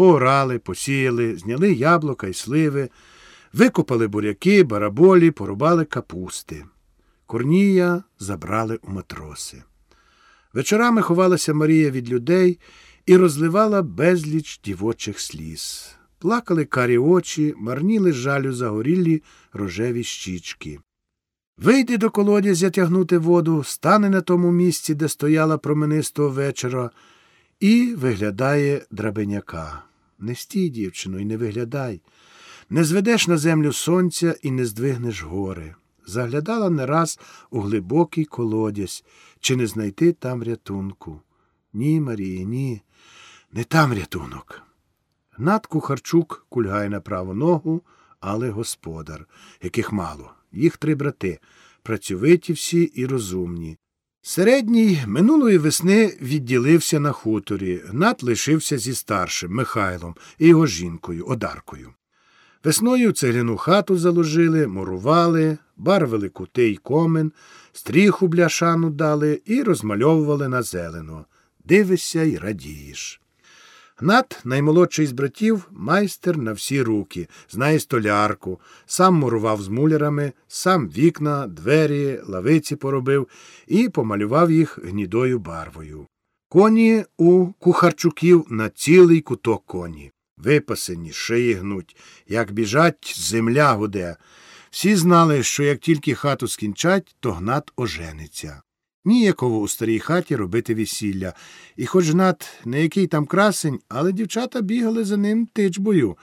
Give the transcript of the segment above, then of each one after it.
Поорали, посіяли, зняли яблука й сливи, викопали буряки, бараболі, порубали капусти. Корнія забрали у матроси. Вечорами ховалася Марія від людей і розливала безліч дівочих сліз. Плакали карі очі, марніли жалю загорілі рожеві щічки. Вийде до колодязя тягнути воду, стане на тому місці, де стояла променистого вечора, і виглядає драбеняка. Не стій, дівчино, і не виглядай. Не зведеш на землю сонця і не здвигнеш гори. Заглядала не раз у глибокий колодязь, чи не знайти там рятунку. Ні, Марії, ні, не там рятунок. Гнат Кухарчук кульгає на праву ногу, але господар, яких мало. Їх три брати, працьовиті всі і розумні. Середній минулої весни відділився на хуторі. Гнат лишився зі старшим Михайлом і його жінкою, Одаркою. Весною цегляну хату заложили, мурували, барвили кути й комен, стріху бляшану дали і розмальовували на зелено. Дивишся й радієш. Гнат, наймолодший з братів, майстер на всі руки, знає столярку, сам мурував з мулярами, сам вікна, двері, лавиці поробив і помалював їх гнідою барвою. Коні у кухарчуків на цілий куток коні. Випасені, шиї гнуть, як біжать, земля гуде. Всі знали, що як тільки хату скінчать, то гнат ожениться. Ніяково у старій хаті робити весілля. І хоч Гнат не який там красень, але дівчата бігали за ним тичбою.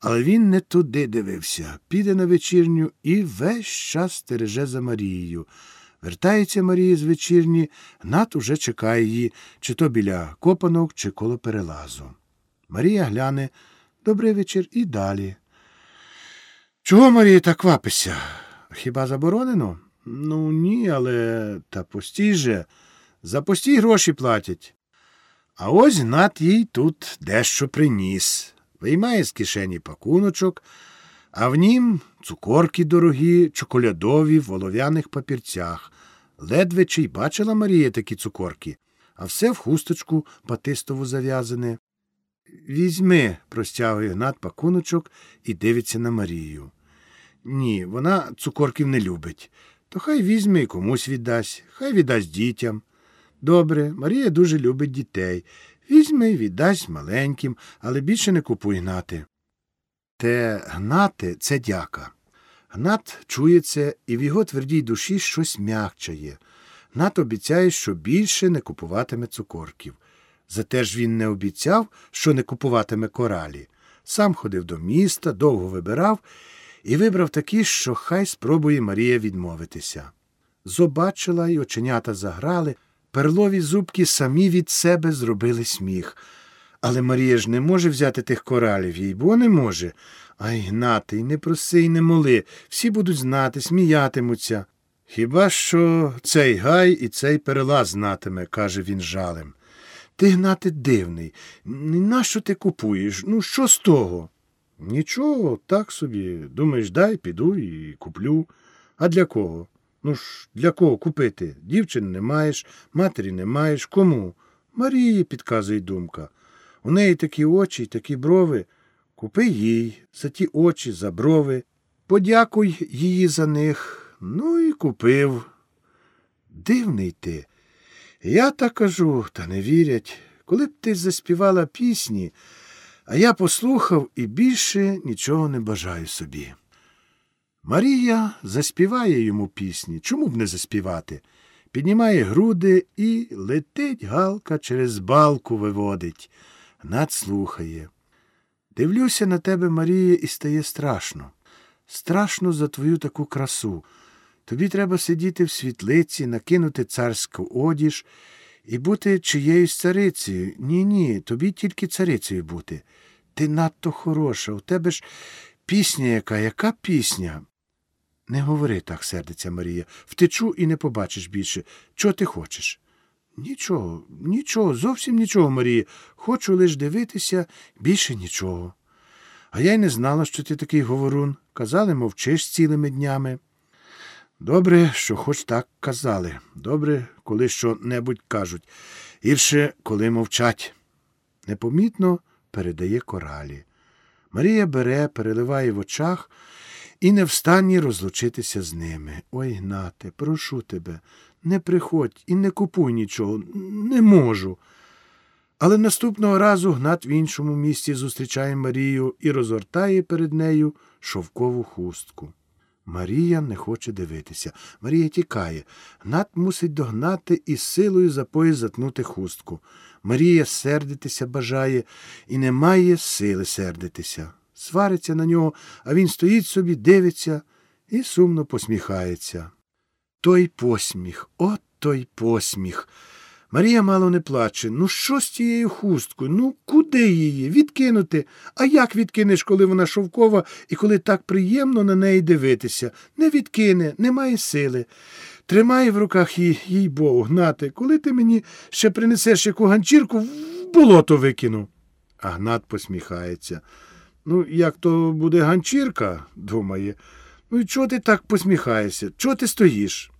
Але він не туди дивився, піде на вечірню і весь час стереже за Марією. Вертається Марія з вечірні, Гнат уже чекає її, чи то біля копанок, чи коло перелазу. Марія гляне добрий вечір і далі. Чого, Марія, так квапися? Хіба заборонено? Ну, ні, але та постій же. За постій гроші платять. А ось Гнат їй тут дещо приніс. Виймає з кишені пакуночок, а в нім цукорки дорогі, чоколядові в волов'яних папірцях. Ледве чи й бачила Марія такі цукорки, а все в хусточку батистову зав'язане. Візьми, простягує Гнат пакуночок і дивиться на Марію. Ні, вона цукорків не любить. То хай візьме і комусь віддасть, хай віддасть дітям. Добре, Марія дуже любить дітей. Візьме і віддасть маленьким, але більше не купуй гнати. Те гнати це дяка. Гнат чує це, і в його твердій душі щось м'якчає. Гнат обіцяє, що більше не купуватиме цукорків. Зате ж він не обіцяв, що не купуватиме коралі. Сам ходив до міста, довго вибирав і вибрав такі, що хай спробує Марія відмовитися. Зобачила й оченята заграли, перлові зубки самі від себе зробили сміх. Але Марія ж не може взяти тих коралів, їй бо не може. Ай, гнати, не проси й не моли, всі будуть знати, сміятимуться. Хіба що цей гай і цей перелаз знатиме, каже він жалем. Ти, гнати, дивний. Нащо ти купуєш? Ну, що з того? Нічого, так собі. Думаєш, дай, піду і куплю. А для кого? Ну ж, для кого купити? Дівчин не маєш, матері не маєш. Кому? Марії, підказує думка. У неї такі очі, й такі брови. Купи їй за ті очі, за брови. Подякуй її за них. Ну і купив. Дивний ти. Я так кажу, та не вірять. Коли б ти заспівала пісні, а я послухав і більше нічого не бажаю собі. Марія заспіває йому пісні. Чому б не заспівати? Піднімає груди і летить галка через балку виводить. Над слухає. Дивлюся на тебе, Марія, і стає страшно. Страшно за твою таку красу. Тобі треба сидіти в світлиці, накинути царську одіж і бути чиєюсь царицею. Ні, ні, тобі тільки царицею бути. Ти надто хороша, у тебе ж пісня яка, яка пісня? Не говори так, сердиться Марія. Втечу і не побачиш більше. Чого ти хочеш? Нічого, нічого, зовсім нічого, Марія. Хочу лиш дивитися, більше нічого. А я й не знала, що ти такий говорун. Казали, мовчиш цілими днями. Добре, що хоч так казали. Добре, коли що небудь кажуть. Гірше, коли мовчать. Непомітно передає коралі. Марія бере, переливає в очах і не встані розлучитися з ними. Ой, Гнате, прошу тебе, не приходь і не купуй нічого, не можу. Але наступного разу Гнат в іншому місці зустрічає Марію і розгортає перед нею шовкову хустку. Марія не хоче дивитися. Марія тікає. Гнат мусить догнати і силою за пояс затнути хустку. Марія сердитися бажає і не має сили сердитися. Свариться на нього, а він стоїть собі, дивиться і сумно посміхається. Той посміх, от той посміх. Марія мало не плаче. Ну, що з тією хусткою? Ну, куди її? Відкинути? А як відкинеш, коли вона шовкова і коли так приємно на неї дивитися? Не відкине, немає сили. Тримай в руках її, їй Богу, гнати, коли ти мені ще принесеш яку ганчірку, в болото викину. А Гнат посміхається. Ну, як то буде ганчірка, думає. Ну і чого ти так посміхаєшся? Чого ти стоїш?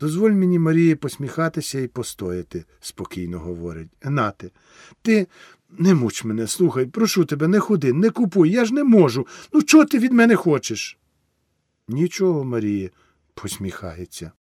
Дозволь мені, Марії, посміхатися і постояти, спокійно говорить. Гнате, ти не муч мене, слухай, прошу тебе, не ходи, не купуй, я ж не можу. Ну, чого ти від мене хочеш? Нічого, Марія, посміхається.